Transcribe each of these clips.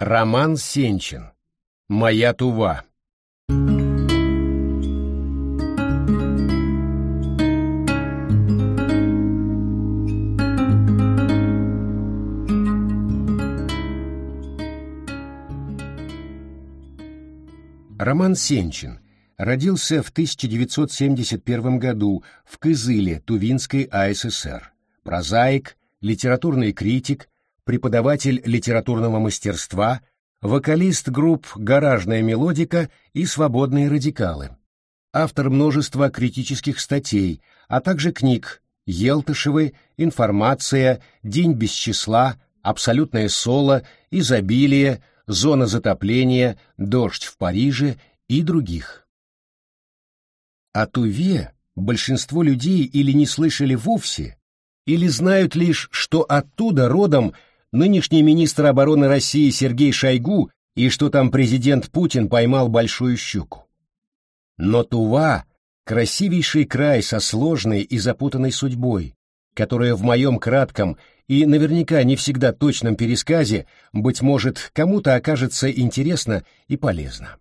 Роман Сенчин. Моя Тува. Роман Сенчин родился в 1971 году в Кызыле Тувинской АССР. Прозаик, литературный критик, преподаватель литературного мастерства, вокалист групп «Гаражная мелодика» и «Свободные радикалы». Автор множества критических статей, а также книг «Елтышевы», «Информация», «День без числа», «Абсолютное соло», «Изобилие», «Зона затопления», «Дождь в Париже» и других. О Туве большинство людей или не слышали вовсе, или знают лишь, что оттуда родом нынешний министр обороны России Сергей Шойгу и что там президент Путин поймал большую щуку. Но Тува — красивейший край со сложной и запутанной судьбой, которая в моем кратком и наверняка не всегда точном пересказе, быть может, кому-то окажется интересно и полезно.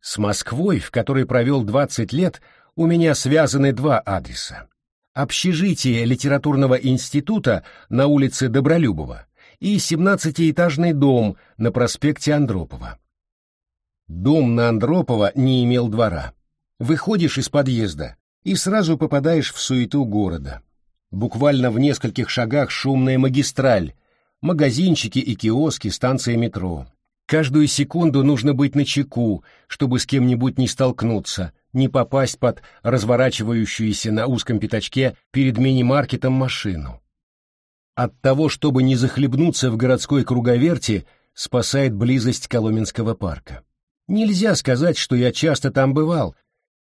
С Москвой, в которой провел 20 лет, у меня связаны два адреса общежитие литературного института на улице Добролюбова и 17-этажный дом на проспекте Андропова. Дом на Андропова не имел двора. Выходишь из подъезда и сразу попадаешь в суету города. Буквально в нескольких шагах шумная магистраль, магазинчики и киоски, станция метро. Каждую секунду нужно быть начеку, чтобы с кем-нибудь не столкнуться, не попасть под разворачивающуюся на узком пятачке перед мини-маркетом машину. От того, чтобы не захлебнуться в городской круговерти, спасает близость Коломенского парка. Нельзя сказать, что я часто там бывал.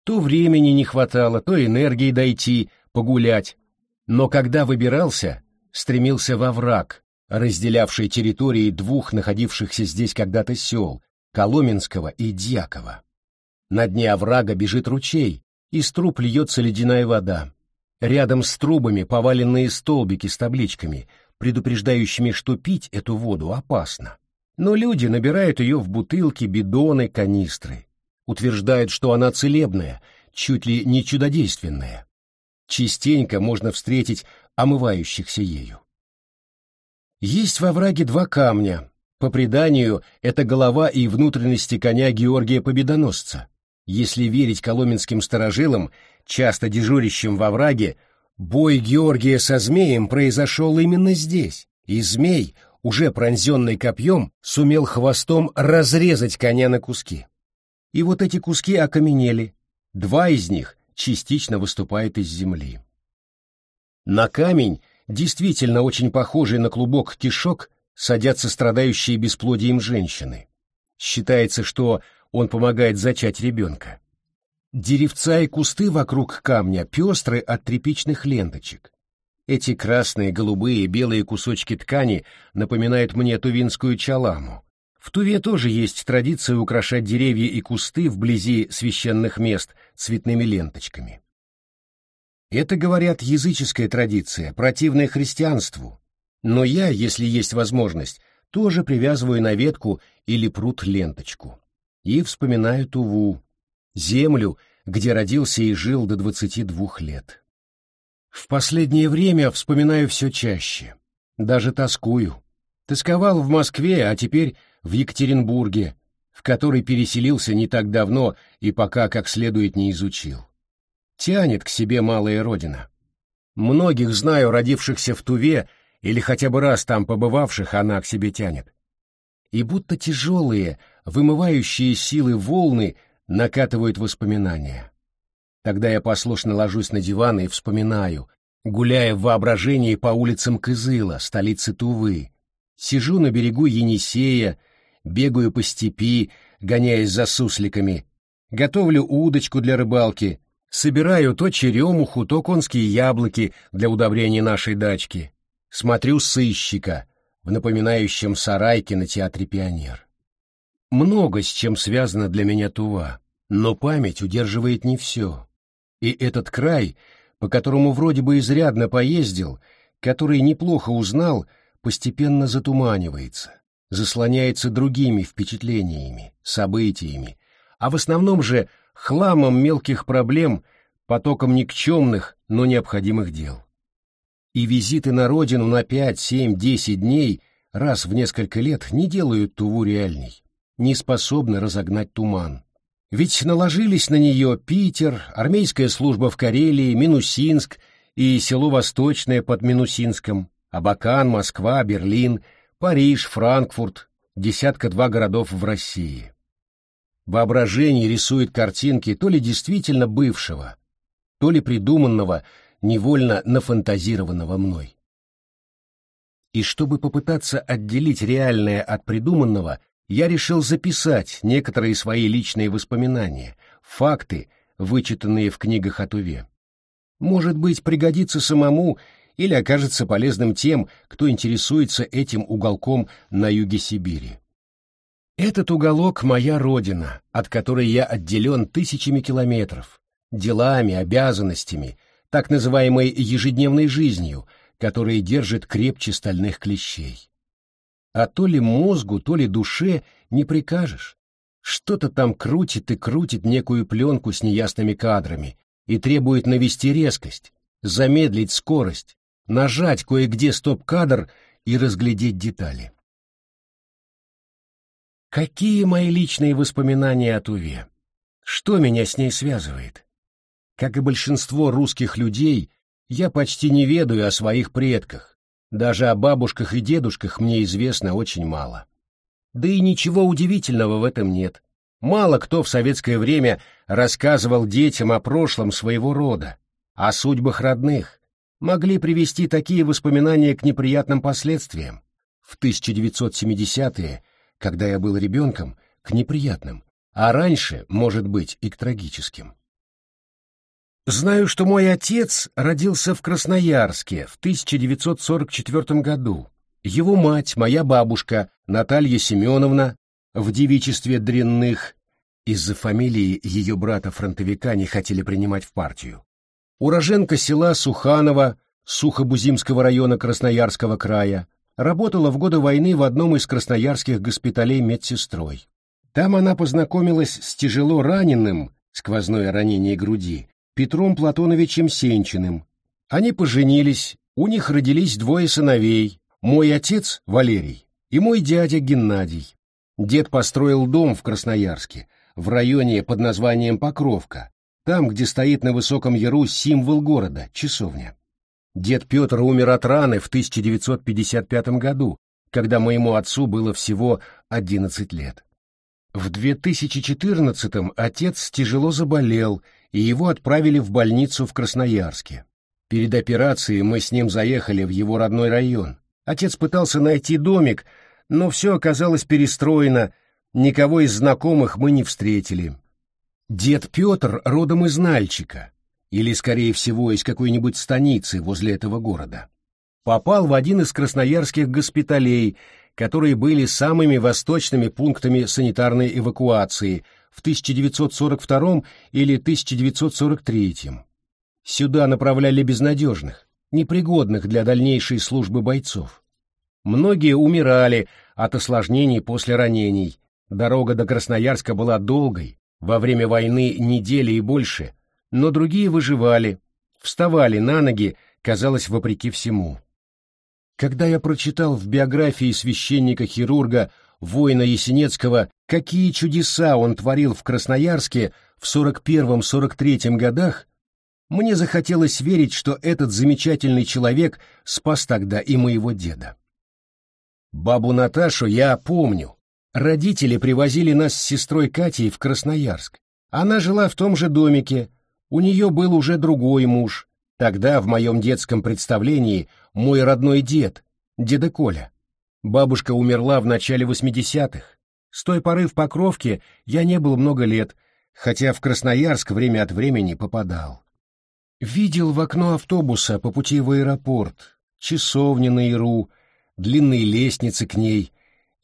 То времени не хватало, то энергии дойти, погулять. Но когда выбирался, стремился во враг, разделявший территории двух находившихся здесь когда-то сел, Коломенского и Дьякова. На дне оврага бежит ручей, из труб льется ледяная вода. Рядом с трубами поваленные столбики с табличками, предупреждающими, что пить эту воду опасно. Но люди набирают ее в бутылки, бидоны, канистры. Утверждают, что она целебная, чуть ли не чудодейственная. Частенько можно встретить омывающихся ею. Есть во враге два камня. По преданию, это голова и внутренности коня Георгия Победоносца. Если верить коломенским старожилам, часто дежурящим во враге, бой Георгия со змеем произошел именно здесь, и змей, уже пронзенный копьем, сумел хвостом разрезать коня на куски. И вот эти куски окаменели, два из них частично выступают из земли. На камень действительно очень похожий на клубок кишок, садятся страдающие бесплодием женщины. Считается, что он помогает зачать ребенка. Деревца и кусты вокруг камня пестры от тряпичных ленточек. Эти красные, голубые, белые кусочки ткани напоминают мне тувинскую чаламу. В Туве тоже есть традиция украшать деревья и кусты вблизи священных мест цветными ленточками. Это, говорят, языческая традиция, противная христианству. Но я, если есть возможность, тоже привязываю на ветку или пруд ленточку. И вспоминаю Туву, землю, где родился и жил до двадцати двух лет. В последнее время вспоминаю все чаще, даже тоскую. Тосковал в Москве, а теперь в Екатеринбурге, в который переселился не так давно и пока как следует не изучил. Тянет к себе малая родина. Многих знаю, родившихся в Туве или хотя бы раз там побывавших, она к себе тянет. И будто тяжелые, вымывающие силы волны накатывают воспоминания. Тогда я послушно ложусь на диван и вспоминаю, гуляя в воображении по улицам Кызыла, столицы Тувы. Сижу на берегу Енисея, бегаю по степи, гоняясь за сусликами, готовлю удочку для рыбалки, Собираю то черемуху, то конские яблоки для удобрения нашей дачки. Смотрю сыщика в напоминающем сарайке на театре «Пионер». Много с чем связано для меня Тува, но память удерживает не все. И этот край, по которому вроде бы изрядно поездил, который неплохо узнал, постепенно затуманивается, заслоняется другими впечатлениями, событиями, а в основном же хламом мелких проблем, потоком никчемных, но необходимых дел. И визиты на родину на 5, 7, 10 дней раз в несколько лет не делают Туву реальней, не способны разогнать туман. Ведь наложились на нее Питер, армейская служба в Карелии, Минусинск и село Восточное под Минусинском, Абакан, Москва, Берлин, Париж, Франкфурт, десятка-два городов в России. Воображение рисует картинки то ли действительно бывшего, то ли придуманного, невольно нафантазированного мной. И чтобы попытаться отделить реальное от придуманного, я решил записать некоторые свои личные воспоминания, факты, вычитанные в книгах о Туве. Может быть, пригодится самому или окажется полезным тем, кто интересуется этим уголком на юге Сибири. Этот уголок — моя родина, от которой я отделен тысячами километров, делами, обязанностями, так называемой ежедневной жизнью, которая держит крепче стальных клещей. А то ли мозгу, то ли душе не прикажешь. Что-то там крутит и крутит некую пленку с неясными кадрами и требует навести резкость, замедлить скорость, нажать кое-где стоп-кадр и разглядеть детали. Какие мои личные воспоминания о Туве? Что меня с ней связывает? Как и большинство русских людей, я почти не ведаю о своих предках, даже о бабушках и дедушках мне известно очень мало. Да и ничего удивительного в этом нет. Мало кто в советское время рассказывал детям о прошлом своего рода, о судьбах родных, могли привести такие воспоминания к неприятным последствиям. В 1970-е, когда я был ребенком, к неприятным, а раньше, может быть, и к трагическим. Знаю, что мой отец родился в Красноярске в 1944 году. Его мать, моя бабушка, Наталья Семеновна, в девичестве дрянных, из-за фамилии ее брата-фронтовика не хотели принимать в партию. Уроженка села Суханово, Сухобузимского района Красноярского края, работала в годы войны в одном из красноярских госпиталей медсестрой. Там она познакомилась с тяжело раненым, сквозное ранение груди, Петром Платоновичем Сенчиным. Они поженились, у них родились двое сыновей, мой отец Валерий и мой дядя Геннадий. Дед построил дом в Красноярске, в районе под названием Покровка, там, где стоит на высоком яру символ города, часовня. Дед Петр умер от раны в 1955 году, когда моему отцу было всего 11 лет. В 2014-м отец тяжело заболел и его отправили в больницу в Красноярске. Перед операцией мы с ним заехали в его родной район. Отец пытался найти домик, но все оказалось перестроено, никого из знакомых мы не встретили. Дед Петр родом из Нальчика, или, скорее всего, из какой-нибудь станицы возле этого города. Попал в один из красноярских госпиталей, которые были самыми восточными пунктами санитарной эвакуации – в 1942 или 1943. Сюда направляли безнадежных, непригодных для дальнейшей службы бойцов. Многие умирали от осложнений после ранений. Дорога до Красноярска была долгой, во время войны недели и больше, но другие выживали, вставали на ноги, казалось, вопреки всему. Когда я прочитал в биографии священника-хирурга воина Есенецкого, какие чудеса он творил в Красноярске в 41-43 годах, мне захотелось верить, что этот замечательный человек спас тогда и моего деда. Бабу Наташу я помню. Родители привозили нас с сестрой Катей в Красноярск. Она жила в том же домике, у нее был уже другой муж. Тогда, в моем детском представлении, мой родной дед, деда Коля. Бабушка умерла в начале 80-х. С той поры в Покровке я не был много лет, хотя в Красноярск время от времени попадал. Видел в окно автобуса по пути в аэропорт, часовни на Иру, длинные лестницы к ней,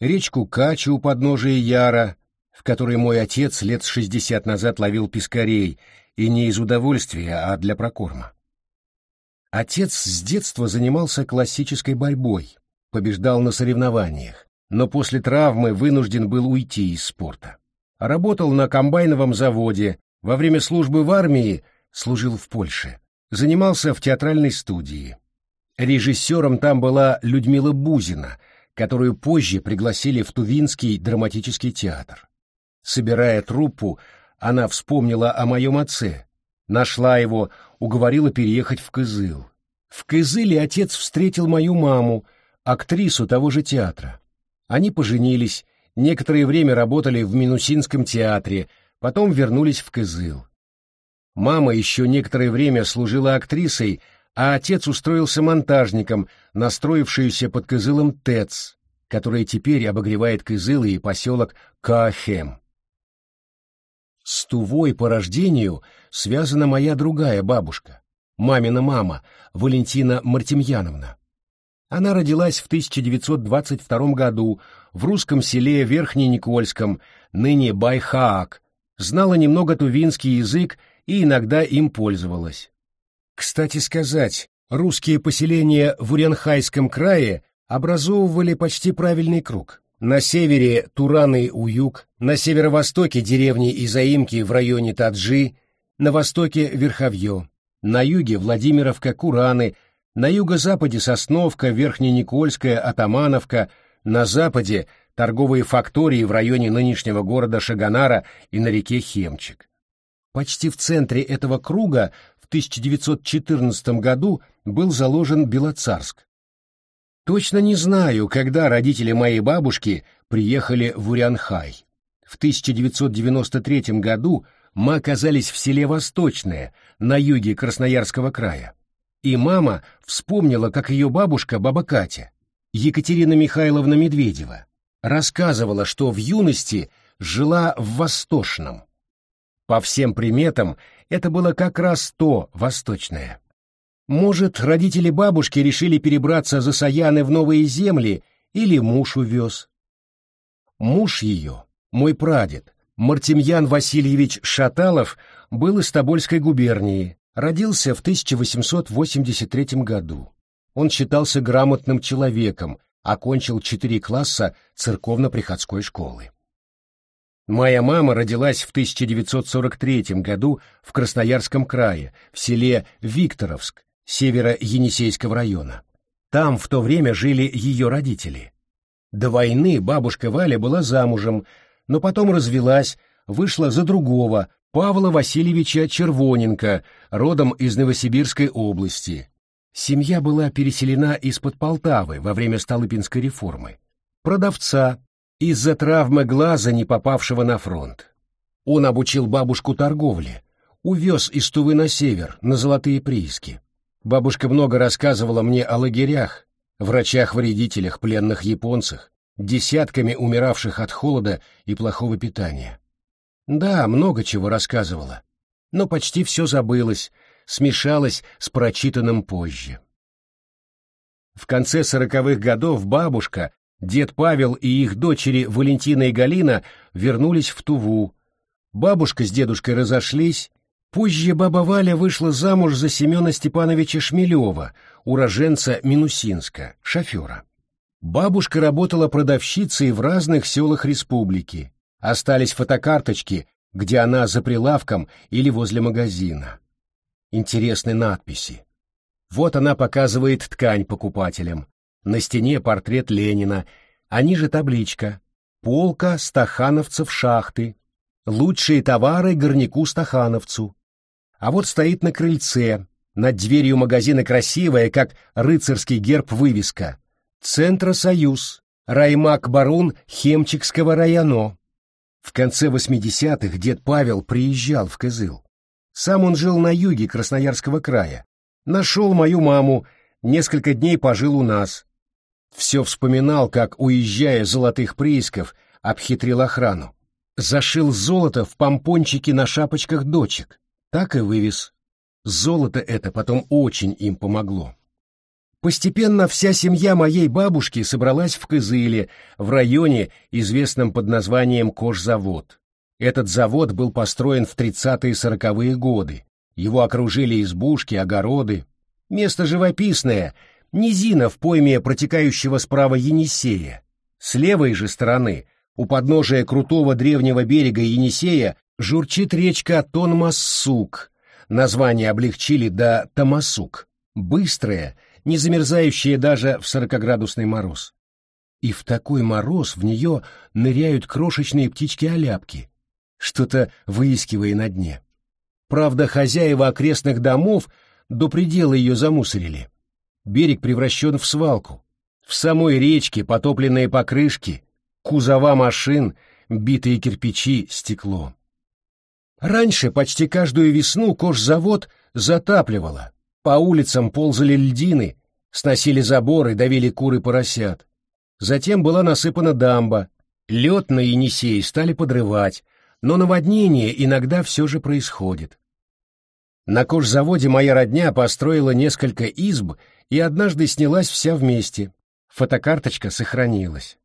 речку Качу у подножия Яра, в которой мой отец лет шестьдесят назад ловил пескарей, и не из удовольствия, а для прокорма. Отец с детства занимался классической борьбой, побеждал на соревнованиях, но после травмы вынужден был уйти из спорта. Работал на комбайновом заводе, во время службы в армии служил в Польше, занимался в театральной студии. Режиссером там была Людмила Бузина, которую позже пригласили в Тувинский драматический театр. Собирая труппу, она вспомнила о моем отце, нашла его, уговорила переехать в Кызыл. В Кызыле отец встретил мою маму, актрису того же театра. Они поженились, некоторое время работали в Минусинском театре, потом вернулись в Кызыл. Мама еще некоторое время служила актрисой, а отец устроился монтажником, настроившийся под Кызылом ТЭЦ, который теперь обогревает Кызылы и поселок Каахем. С Тувой по рождению связана моя другая бабушка, мамина мама, Валентина Мартемьяновна. Она родилась в 1922 году в русском селе Верхненикольском, ныне Байхаак, знала немного тувинский язык и иногда им пользовалась. Кстати сказать, русские поселения в Уренхайском крае образовывали почти правильный круг. На севере Тураны-Уюг, на северо-востоке деревни и заимки в районе Таджи, на востоке Верховье, на юге Владимировка-Кураны, на юго-западе Сосновка, Верхненикольская, Атамановка, на западе торговые фактории в районе нынешнего города Шаганара и на реке Хемчик. Почти в центре этого круга в 1914 году был заложен Белоцарск. Точно не знаю, когда родители моей бабушки приехали в Урянхай. В 1993 году мы оказались в селе Восточное, на юге Красноярского края. И мама вспомнила, как ее бабушка, баба Катя, Екатерина Михайловна Медведева, рассказывала, что в юности жила в Восточном. По всем приметам, это было как раз то Восточное. Может, родители бабушки решили перебраться за Саяны в новые земли, или муж увез. Муж ее, мой прадед, Мартемьян Васильевич Шаталов, был из Тобольской губернии, родился в 1883 году. Он считался грамотным человеком, окончил четыре класса церковно-приходской школы. Моя мама родилась в 1943 году в Красноярском крае, в селе Викторовск, северо-Енисейского района. Там в то время жили ее родители. До войны бабушка Валя была замужем, но потом развелась, вышла за другого, Павла Васильевича Червоненко, родом из Новосибирской области, Семья была переселена из-под Полтавы во время Столыпинской реформы. Продавца, из-за травмы глаза, не попавшего на фронт. Он обучил бабушку торговле, увез из Тувы на север, на золотые прииски. Бабушка много рассказывала мне о лагерях, врачах-вредителях, пленных японцах, десятками умиравших от холода и плохого питания. Да, много чего рассказывала, но почти все забылось, смешалось с прочитанным позже. В конце сороковых годов бабушка, дед Павел и их дочери Валентина и Галина вернулись в Туву. Бабушка с дедушкой разошлись. Позже баба Валя вышла замуж за Семена Степановича Шмелева, уроженца Минусинска, шофера. Бабушка работала продавщицей в разных селах республики. Остались фотокарточки, где она за прилавком или возле магазина интересны надписи. Вот она показывает ткань покупателям. На стене портрет Ленина, а ниже табличка «Полка стахановцев шахты. Лучшие товары горняку стахановцу». А вот стоит на крыльце, над дверью магазина красивая, как рыцарский герб вывеска. «Центросоюз. Раймак Барун Хемчикского районо». В конце 80-х дед Павел приезжал в Кызыл. Сам он жил на юге Красноярского края. Нашел мою маму, несколько дней пожил у нас. Все вспоминал, как, уезжая золотых приисков, обхитрил охрану. Зашил золото в помпончики на шапочках дочек. Так и вывез. Золото это потом очень им помогло. Постепенно вся семья моей бабушки собралась в Кызыле, в районе, известном под названием Кожзавод. Этот завод был построен в 30-е и 40-е годы. Его окружили избушки, огороды. Место живописное, низина в пойме протекающего справа Енисея. С левой же стороны, у подножия крутого древнего берега Енисея, журчит речка Тонмассук. Название облегчили до Тамасук. Быстрая, не замерзающая даже в сорокоградусный мороз. И в такой мороз в нее ныряют крошечные птички-оляпки, что-то выискивая на дне. Правда, хозяева окрестных домов до предела ее замусорили. Берег превращен в свалку. В самой речке потопленные покрышки, кузова машин, битые кирпичи, стекло. Раньше почти каждую весну кожзавод затапливало. По улицам ползали льдины, сносили заборы, давили куры поросят. Затем была насыпана дамба. Лед на Енисей стали подрывать, но наводнение иногда все же происходит. На кожзаводе моя родня построила несколько изб и однажды снялась вся вместе. Фотокарточка сохранилась.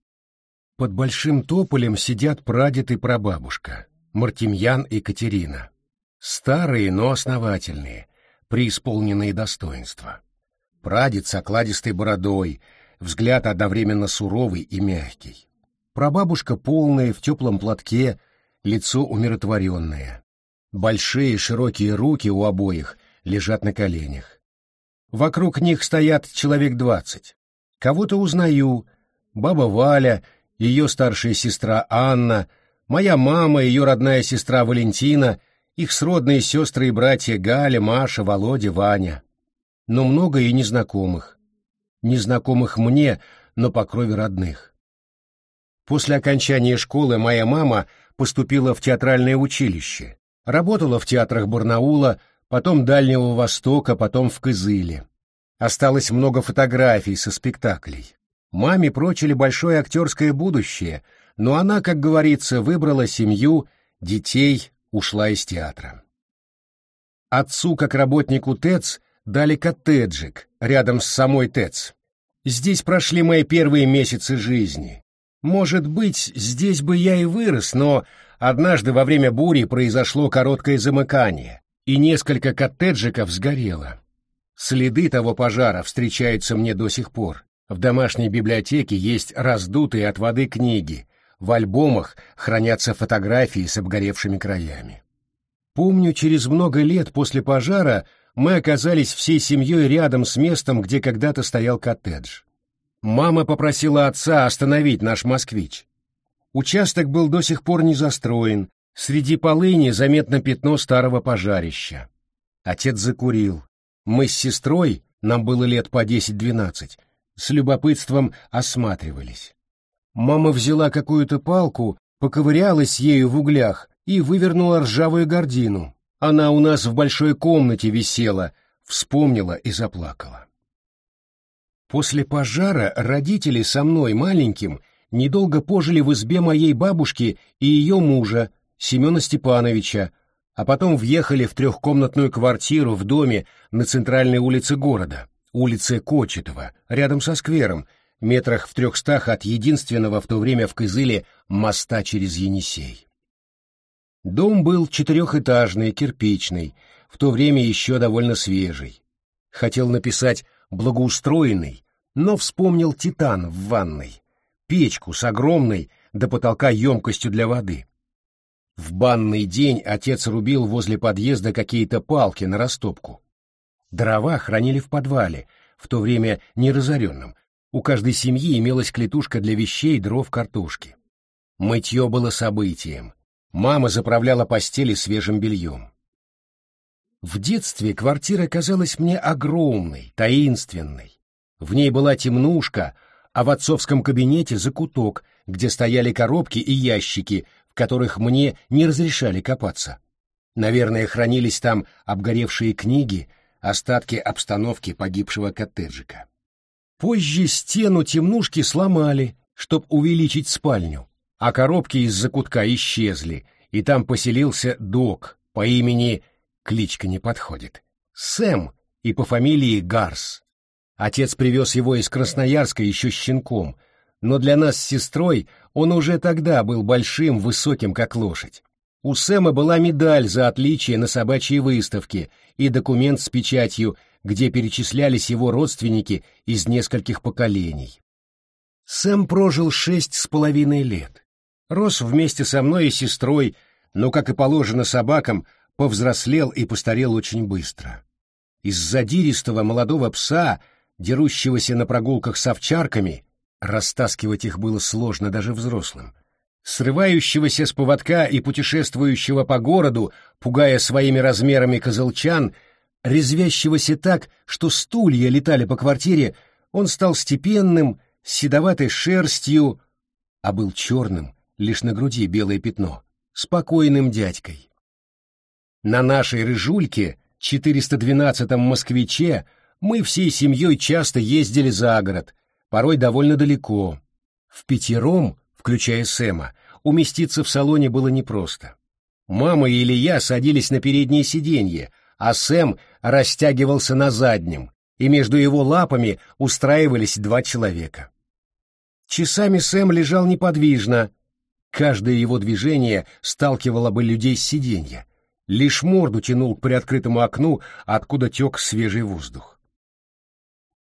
Под большим тополем сидят прадед и прабабушка, Мартемьян и Катерина. Старые, но основательные, преисполненные достоинства. Прадед с окладистой бородой, взгляд одновременно суровый и мягкий. Прабабушка полная, в теплом платке, лицо умиротворенное. Большие широкие руки у обоих лежат на коленях. Вокруг них стоят человек двадцать. Кого-то узнаю. Баба Валя, ее старшая сестра Анна, моя мама, ее родная сестра Валентина, их сродные сестры и братья Галя, Маша, Володя, Ваня. Но много и незнакомых. Незнакомых мне, но по крови родных. После окончания школы моя мама поступила в театральное училище. Работала в театрах Барнаула, потом Дальнего Востока, потом в Кызыле. Осталось много фотографий со спектаклей. Маме прочили большое актерское будущее, но она, как говорится, выбрала семью, детей, ушла из театра. Отцу, как работнику ТЭЦ, дали коттеджик рядом с самой ТЭЦ. Здесь прошли мои первые месяцы жизни. Может быть, здесь бы я и вырос, но Однажды во время бури произошло короткое замыкание, и несколько коттеджиков сгорело. Следы того пожара встречаются мне до сих пор. В домашней библиотеке есть раздутые от воды книги, в альбомах хранятся фотографии с обгоревшими краями. Помню, через много лет после пожара мы оказались всей семьей рядом с местом, где когда-то стоял коттедж. Мама попросила отца остановить наш москвич. Участок был до сих пор не застроен, среди полыни заметно пятно старого пожарища. Отец закурил. Мы с сестрой, нам было лет по десять-двенадцать, с любопытством осматривались. Мама взяла какую-то палку, поковырялась ею в углях и вывернула ржавую гордину. Она у нас в большой комнате висела, вспомнила и заплакала. После пожара родители со мной маленьким недолго пожили в избе моей бабушки и ее мужа, Семена Степановича, а потом въехали в трехкомнатную квартиру в доме на центральной улице города, улице Кочетова, рядом со сквером, метрах в трехстах от единственного в то время в Кызыле моста через Енисей. Дом был четырехэтажный, кирпичный, в то время еще довольно свежий. Хотел написать «благоустроенный», но вспомнил «Титан» в ванной печку с огромной до потолка емкостью для воды. В банный день отец рубил возле подъезда какие-то палки на растопку. Дрова хранили в подвале, в то время неразоренном. У каждой семьи имелась клетушка для вещей, дров, картошки. Мытье было событием. Мама заправляла постели свежим бельем. В детстве квартира казалась мне огромной, таинственной. В ней была темнушка, а в отцовском кабинете закуток, где стояли коробки и ящики, в которых мне не разрешали копаться. Наверное, хранились там обгоревшие книги, остатки обстановки погибшего коттеджика. Позже стену темнушки сломали, чтоб увеличить спальню, а коробки из закутка исчезли, и там поселился док по имени, кличка не подходит, Сэм и по фамилии Гарс. Отец привез его из Красноярска еще щенком, но для нас с сестрой он уже тогда был большим, высоким, как лошадь. У Сэма была медаль за отличие на собачьей выставке и документ с печатью, где перечислялись его родственники из нескольких поколений. Сэм прожил шесть с половиной лет. Рос вместе со мной и сестрой, но, как и положено собакам, повзрослел и постарел очень быстро. Из задиристого молодого пса, дерущегося на прогулках с овчарками, растаскивать их было сложно даже взрослым, срывающегося с поводка и путешествующего по городу, пугая своими размерами козылчан, резвящегося так, что стулья летали по квартире, он стал степенным, седоватой шерстью, а был черным, лишь на груди белое пятно, спокойным дядькой. На нашей рыжульке, 412-м москвиче, мы всей семьей часто ездили за город, порой довольно далеко. В пятером, включая Сэма, уместиться в салоне было непросто. Мама или я садились на переднее сиденье, а Сэм растягивался на заднем, и между его лапами устраивались два человека. Часами Сэм лежал неподвижно. Каждое его движение сталкивало бы людей с сиденья. Лишь морду тянул к приоткрытому окну, откуда тек свежий воздух.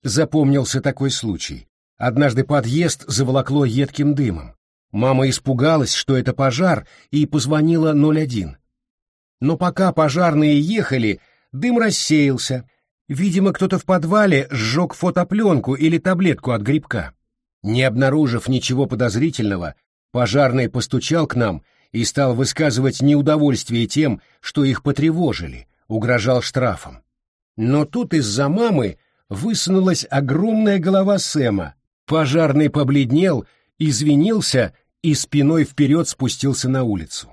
Запомнился такой случай. Однажды подъезд заволокло едким дымом. Мама испугалась, что это пожар, и позвонила 01. Но пока пожарные ехали, дым рассеялся. Видимо, кто-то в подвале сжег фотопленку или таблетку от грибка. Не обнаружив ничего подозрительного, пожарный постучал к нам и стал высказывать неудовольствие тем, что их потревожили, угрожал штрафом. Но тут из-за мамы высунулась огромная голова Сэма. Пожарный побледнел, извинился и спиной вперед спустился на улицу.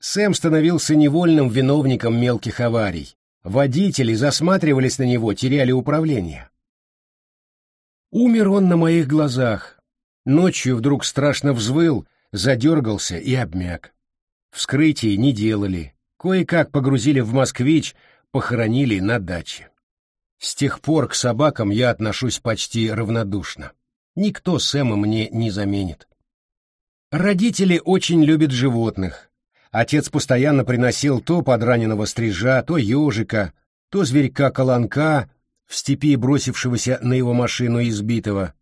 Сэм становился невольным виновником мелких аварий. Водители засматривались на него, теряли управление. Умер он на моих глазах. Ночью вдруг страшно взвыл, задергался и обмяк. Вскрытие не делали. Кое-как погрузили в «Москвич», похоронили на даче. С тех пор к собакам я отношусь почти равнодушно. Никто Сэма мне не заменит. Родители очень любят животных. Отец постоянно приносил то подраненного стрижа, то ежика, то зверька-колонка, в степи бросившегося на его машину избитого.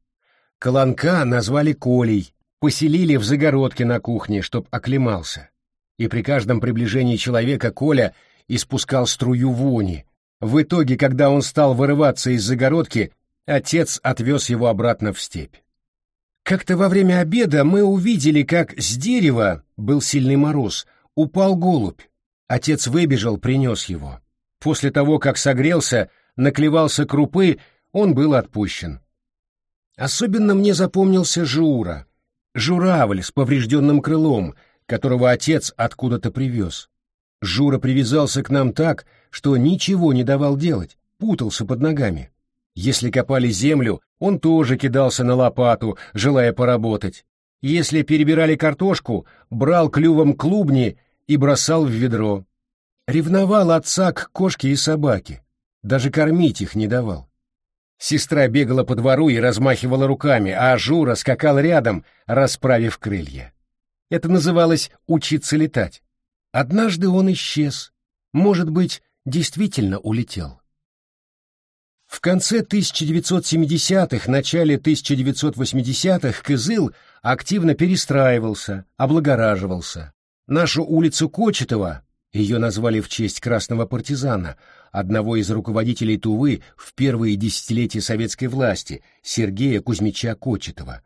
Колонка назвали Колей, поселили в загородке на кухне, чтоб оклемался. И при каждом приближении человека Коля испускал струю вони. В итоге, когда он стал вырываться из загородки, отец отвез его обратно в степь. Как-то во время обеда мы увидели, как с дерева, был сильный мороз, упал голубь. Отец выбежал, принес его. После того, как согрелся, наклевался крупы, он был отпущен. Особенно мне запомнился Жура, журавль с поврежденным крылом, которого отец откуда-то привез. Жура привязался к нам так, что ничего не давал делать, путался под ногами. Если копали землю, он тоже кидался на лопату, желая поработать. Если перебирали картошку, брал клювом клубни и бросал в ведро. Ревновал отца к кошке и собаке даже кормить их не давал. Сестра бегала по двору и размахивала руками, а Жура скакал рядом, расправив крылья. Это называлось «учиться летать». Однажды он исчез. Может быть, действительно улетел. В конце 1970-х, начале 1980-х Кызыл активно перестраивался, облагораживался. Нашу улицу Кочетова, ее назвали в честь красного партизана, одного из руководителей Тувы в первые десятилетия советской власти, Сергея Кузьмича Кочетова.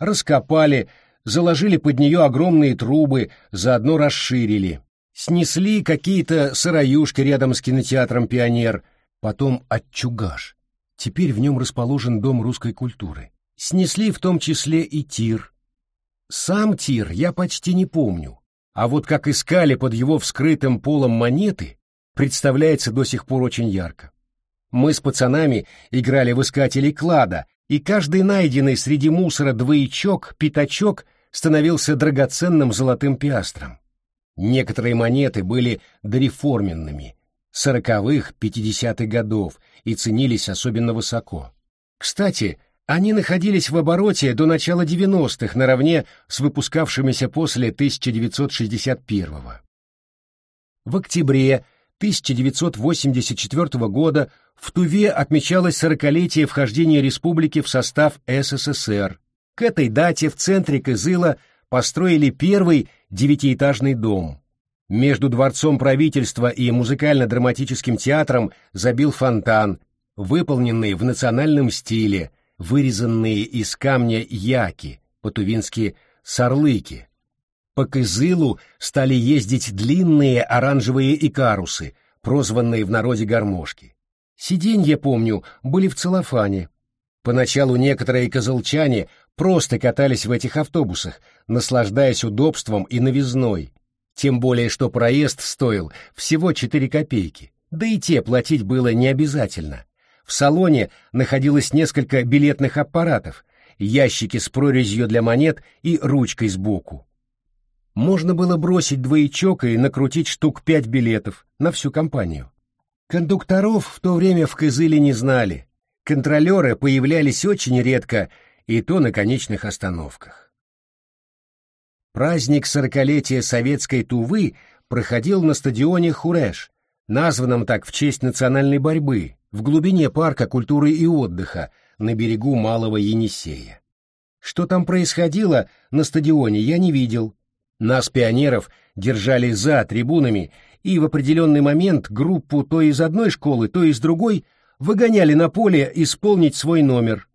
Раскопали, заложили под нее огромные трубы, заодно расширили. Снесли какие-то сыроюшки рядом с кинотеатром «Пионер», потом отчугаш. Теперь в нем расположен Дом русской культуры. Снесли в том числе и тир. Сам тир я почти не помню, а вот как искали под его вскрытым полом монеты, представляется до сих пор очень ярко. Мы с пацанами играли в искателей клада, и каждый найденный среди мусора двоечок, пятачок становился драгоценным золотым пиастром. Некоторые монеты были дореформенными, сороковых, пятидесятых годов, и ценились особенно высоко. Кстати, они находились в обороте до начала 90-х наравне с выпускавшимися после 1961-го. В октябре 1984 года в Туве отмечалось сорокалетие вхождения республики в состав СССР. К этой дате в центре Кызыла построили первый девятиэтажный дом. Между дворцом правительства и музыкально-драматическим театром забил фонтан, выполненный в национальном стиле, вырезанные из камня яки, по-тувински сарлыки. По Кызылу стали ездить длинные оранжевые икарусы, прозванные в народе гармошки. Сиденья, помню, были в целлофане. Поначалу некоторые козылчане просто катались в этих автобусах, наслаждаясь удобством и новизной, тем более что проезд стоил всего 4 копейки, да и те платить было не обязательно. В салоне находилось несколько билетных аппаратов, ящики с прорезью для монет и ручкой сбоку. Можно было бросить двоечок и накрутить штук пять билетов на всю компанию. Кондукторов в то время в Кызыле не знали. Контролеры появлялись очень редко, и то на конечных остановках. Праздник сорокалетия советской Тувы проходил на стадионе Хуреш, названном так в честь национальной борьбы, в глубине парка культуры и отдыха, на берегу Малого Енисея. Что там происходило на стадионе, я не видел. Нас, пионеров, держали за трибунами, и в определенный момент группу то из одной школы, то из другой выгоняли на поле исполнить свой номер.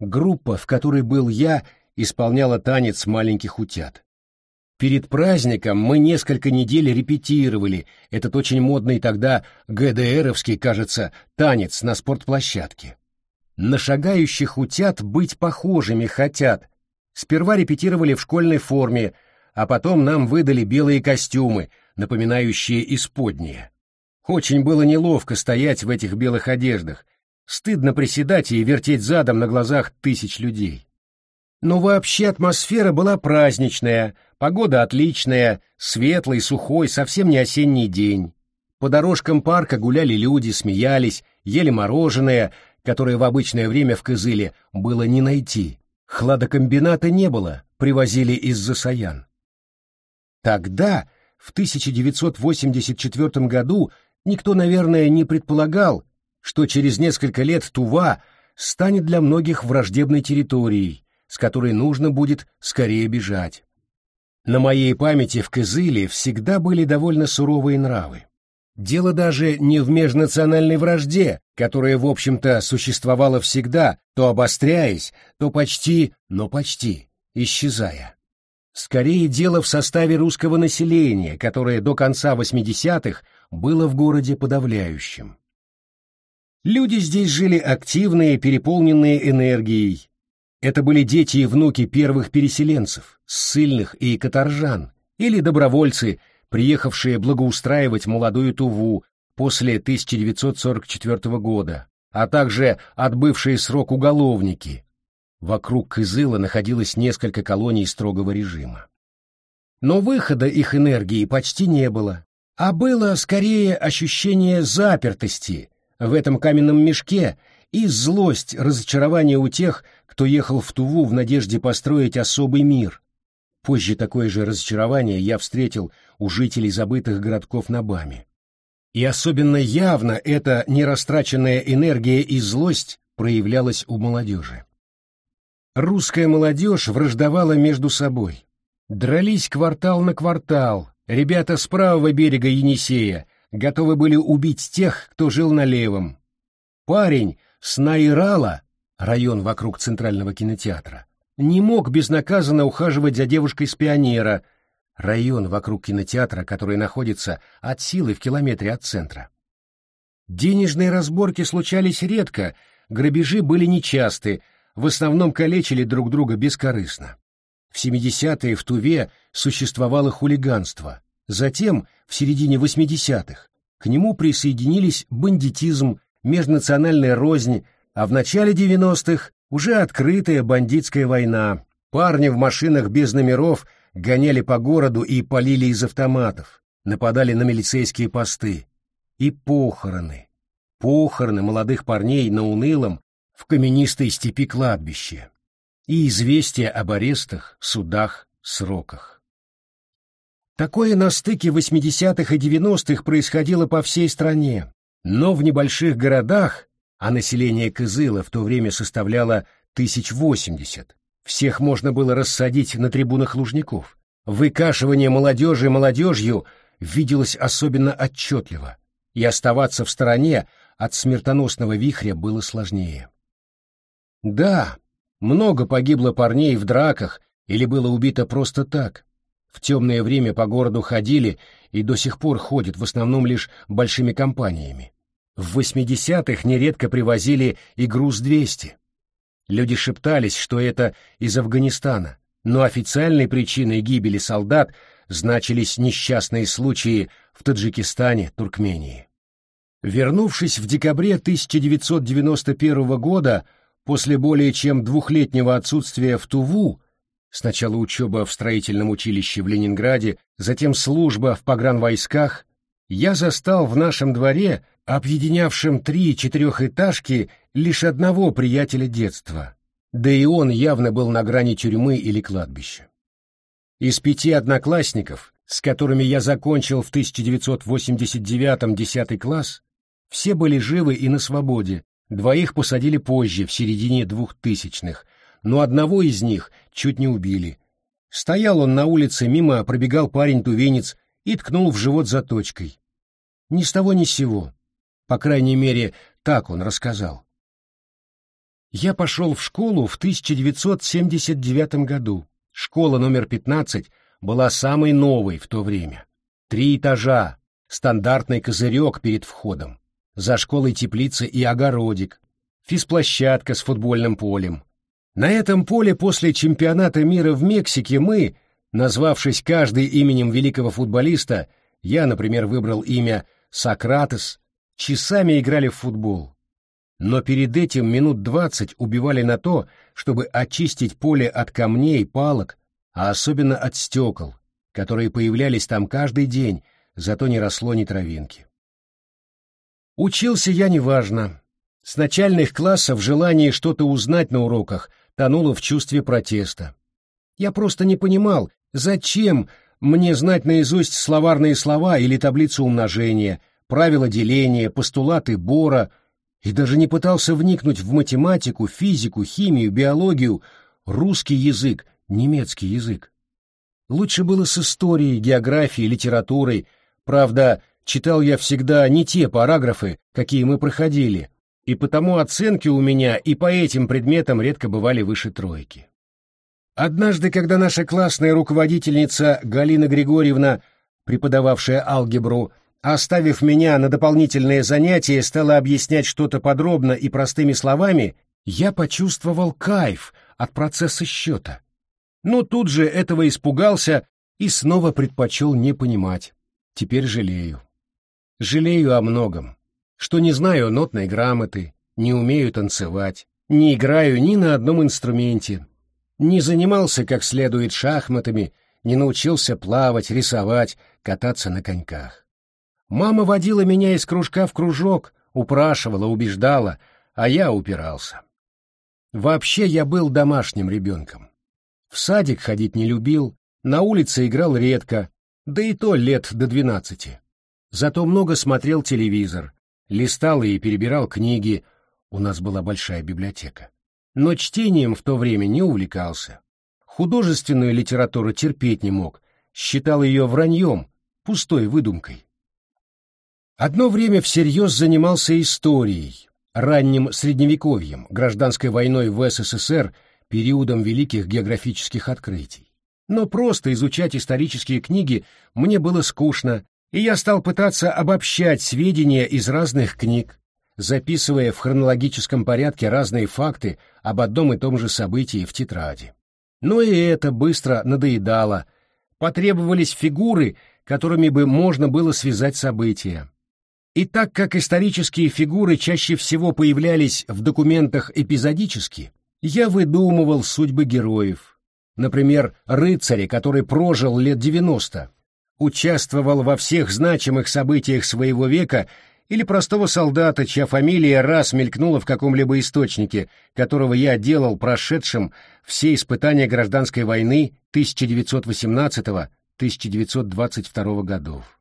Группа, в которой был я, исполняла танец маленьких утят. Перед праздником мы несколько недель репетировали этот очень модный тогда ГДРовский, кажется, танец на спортплощадке. На шагающих утят быть похожими хотят. Сперва репетировали в школьной форме, а потом нам выдали белые костюмы, напоминающие исподние. Очень было неловко стоять в этих белых одеждах, стыдно приседать и вертеть задом на глазах тысяч людей. Но вообще атмосфера была праздничная, погода отличная, светлый, сухой, совсем не осенний день. По дорожкам парка гуляли люди, смеялись, ели мороженое, которое в обычное время в Кызыле было не найти. Хладокомбината не было, привозили из-за Саян. Тогда, в 1984 году, никто, наверное, не предполагал, что через несколько лет Тува станет для многих враждебной территорией, с которой нужно будет скорее бежать. На моей памяти в Кызыле всегда были довольно суровые нравы. Дело даже не в межнациональной вражде, которая, в общем-то, существовала всегда, то обостряясь, то почти, но почти, исчезая. Скорее дело в составе русского населения, которое до конца 80-х было в городе подавляющим. Люди здесь жили активные, переполненные энергией, это были дети и внуки первых переселенцев, ссыльных и каторжан, или добровольцы, приехавшие благоустраивать молодую Туву после 1944 года, а также отбывшие срок уголовники. Вокруг Кызыла находилось несколько колоний строгого режима. Но выхода их энергии почти не было, а было скорее ощущение запертости в этом каменном мешке и злость, разочарование у тех, кто ехал в Туву в надежде построить особый мир. Позже такое же разочарование я встретил у жителей забытых городков на Баме. И особенно явно эта нерастраченная энергия и злость проявлялась у молодежи. Русская молодежь враждовала между собой. Дрались квартал на квартал, ребята с правого берега Енисея готовы были убить тех, кто жил на левом. Парень с Найрала район вокруг Центрального кинотеатра, не мог безнаказанно ухаживать за девушкой с пионера, район вокруг кинотеатра, который находится от силы в километре от центра. Денежные разборки случались редко, грабежи были нечасты, в основном калечили друг друга бескорыстно. В 70-е в Туве существовало хулиганство. Затем, в середине 80-х, к нему присоединились бандитизм, межнациональная рознь, а в начале 90-х уже открытая бандитская война. Парни в машинах без номеров гоняли по городу и полили из автоматов, нападали на милицейские посты. И похороны. Похороны молодых парней на унылом, в каменистой степи кладбище. И известия об арестах, судах, сроках. Такое на стыке 80-х и 90-х происходило по всей стране, но в небольших городах а население Кызыла в то время составляло тысяч восемьдесят, Всех можно было рассадить на трибунах Лужников. Выкашивание молодежи молодежью виделось особенно отчетливо, и оставаться в стороне от смертоносного вихря было сложнее. Да, много погибло парней в драках или было убито просто так. В темное время по городу ходили и до сих пор ходят в основном лишь большими компаниями. В 80-х нередко привозили и груз-200. Люди шептались, что это из Афганистана, но официальной причиной гибели солдат значились несчастные случаи в Таджикистане, Туркмении. Вернувшись в декабре 1991 года, после более чем двухлетнего отсутствия в Туву, сначала учеба в строительном училище в Ленинграде, затем служба в погранвойсках, я застал в нашем дворе, объединявшем три четырехэтажки, лишь одного приятеля детства, да и он явно был на грани тюрьмы или кладбища. Из пяти одноклассников, с которыми я закончил в 1989-м 10 класс, все были живы и на свободе, двоих посадили позже, в середине двухтысячных, но одного из них чуть не убили. Стоял он на улице, мимо пробегал парень-тувенец и ткнул в живот заточкой. Ни с того ни с сего. По крайней мере, так он рассказал. Я пошел в школу в 1979 году. Школа номер 15 была самой новой в то время. Три этажа, стандартный козырек перед входом за школой теплица и огородик, физплощадка с футбольным полем. На этом поле после чемпионата мира в Мексике мы, назвавшись каждый именем великого футболиста, я, например, выбрал имя Сократес, часами играли в футбол. Но перед этим минут двадцать убивали на то, чтобы очистить поле от камней, палок, а особенно от стекол, которые появлялись там каждый день, зато не росло ни травинки. Учился я неважно. С начальных классов желание что-то узнать на уроках тонуло в чувстве протеста. Я просто не понимал, зачем мне знать наизусть словарные слова или таблицу умножения, правила деления, постулаты Бора, и даже не пытался вникнуть в математику, физику, химию, биологию, русский язык, немецкий язык. Лучше было с историей, географией, литературой, правда, Читал я всегда не те параграфы, какие мы проходили, и потому оценки у меня и по этим предметам редко бывали выше тройки. Однажды, когда наша классная руководительница Галина Григорьевна, преподававшая алгебру, оставив меня на дополнительные занятия, стала объяснять что-то подробно и простыми словами, я почувствовал кайф от процесса счета. Но тут же этого испугался и снова предпочел не понимать. Теперь жалею. Жалею о многом, что не знаю нотной грамоты, не умею танцевать, не играю ни на одном инструменте, не занимался как следует шахматами, не научился плавать, рисовать, кататься на коньках. Мама водила меня из кружка в кружок, упрашивала, убеждала, а я упирался. Вообще я был домашним ребенком. В садик ходить не любил, на улице играл редко, да и то лет до двенадцати. Зато много смотрел телевизор, листал и перебирал книги, у нас была большая библиотека. Но чтением в то время не увлекался. Художественную литературу терпеть не мог, считал ее враньем, пустой выдумкой. Одно время всерьез занимался историей, ранним средневековьем, гражданской войной в СССР, периодом великих географических открытий. Но просто изучать исторические книги мне было скучно, и я стал пытаться обобщать сведения из разных книг, записывая в хронологическом порядке разные факты об одном и том же событии в тетради. Но и это быстро надоедало. Потребовались фигуры, которыми бы можно было связать события. И так как исторические фигуры чаще всего появлялись в документах эпизодически, я выдумывал судьбы героев. Например, рыцаря, который прожил лет девяносто, участвовал во всех значимых событиях своего века, или простого солдата, чья фамилия раз мелькнула в каком-либо источнике, которого я делал прошедшим все испытания гражданской войны 1918-1922 годов.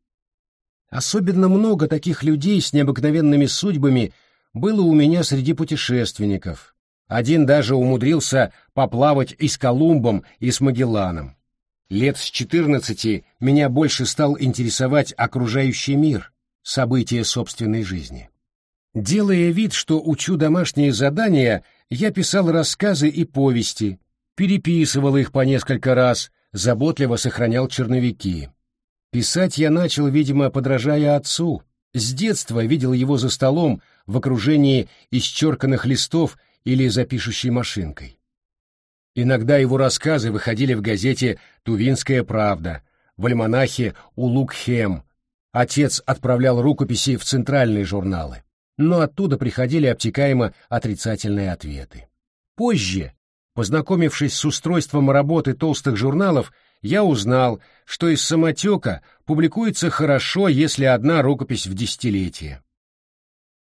Особенно много таких людей с необыкновенными судьбами было у меня среди путешественников, Один даже умудрился поплавать и с Колумбом, и с Магелланом. Лет с четырнадцати меня больше стал интересовать окружающий мир, события собственной жизни. Делая вид, что учу домашние задания, я писал рассказы и повести, переписывал их по несколько раз, заботливо сохранял черновики. Писать я начал, видимо, подражая отцу. С детства видел его за столом в окружении исчерканных листов или за пишущей машинкой. Иногда его рассказы выходили в газете «Тувинская правда», в альманахе «Улук-Хем». Отец отправлял рукописи в центральные журналы, но оттуда приходили обтекаемо отрицательные ответы. Позже, познакомившись с устройством работы толстых журналов, я узнал, что из самотека публикуется хорошо, если одна рукопись в десятилетие.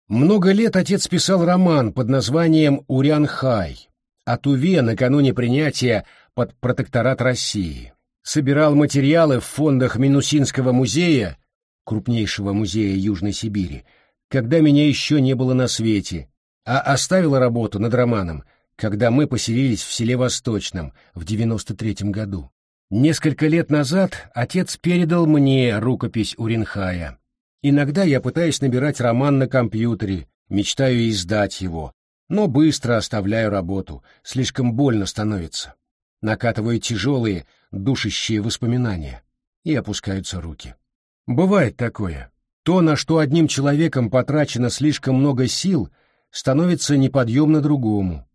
Много лет отец писал роман под названием «Урян-Хай» о Туве накануне принятия под протекторат России. Собирал материалы в фондах Минусинского музея, крупнейшего музея Южной Сибири, когда меня еще не было на свете, а оставил работу над романом, когда мы поселились в селе Восточном в 93 году. Несколько лет назад отец передал мне рукопись Уренхая. Иногда я пытаюсь набирать роман на компьютере, мечтаю издать его, но быстро оставляю работу, слишком больно становится. Накатываю тяжелые, душащие воспоминания, и опускаются руки. Бывает такое. То, на что одним человеком потрачено слишком много сил, становится неподъемно другому.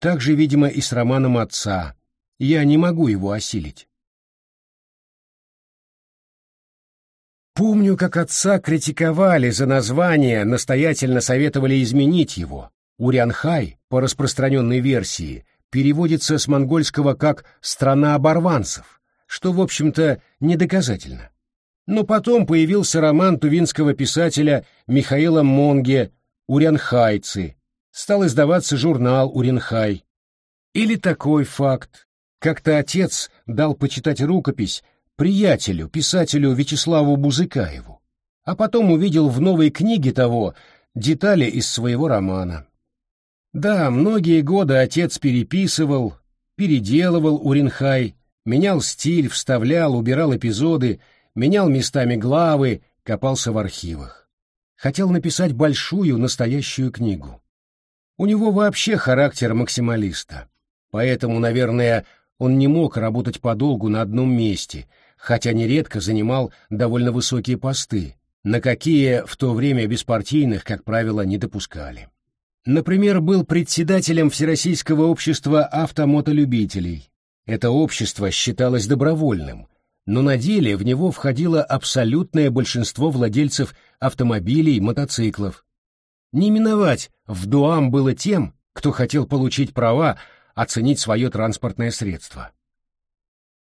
Так же, видимо, и с романом отца. Я не могу его осилить. Помню, как отца критиковали за название, настоятельно советовали изменить его. Урянхай, по распространенной версии, переводится с монгольского как «страна оборванцев», что, в общем-то, недоказательно. Но потом появился роман тувинского писателя Михаила Монге «Урянхайцы», стал издаваться журнал «Урянхай». Или такой факт. Как-то отец дал почитать рукопись приятелю, писателю Вячеславу Бузыкаеву, а потом увидел в новой книге того детали из своего романа. Да, многие годы отец переписывал, переделывал Уренхай, менял стиль, вставлял, убирал эпизоды, менял местами главы, копался в архивах. Хотел написать большую, настоящую книгу. У него вообще характер максималиста, поэтому, наверное, он не мог работать подолгу на одном месте — хотя нередко занимал довольно высокие посты, на какие в то время беспартийных, как правило, не допускали. Например, был председателем Всероссийского общества автомотолюбителей. Это общество считалось добровольным, но на деле в него входило абсолютное большинство владельцев автомобилей, мотоциклов. Не миновать в ДУАМ было тем, кто хотел получить права оценить свое транспортное средство.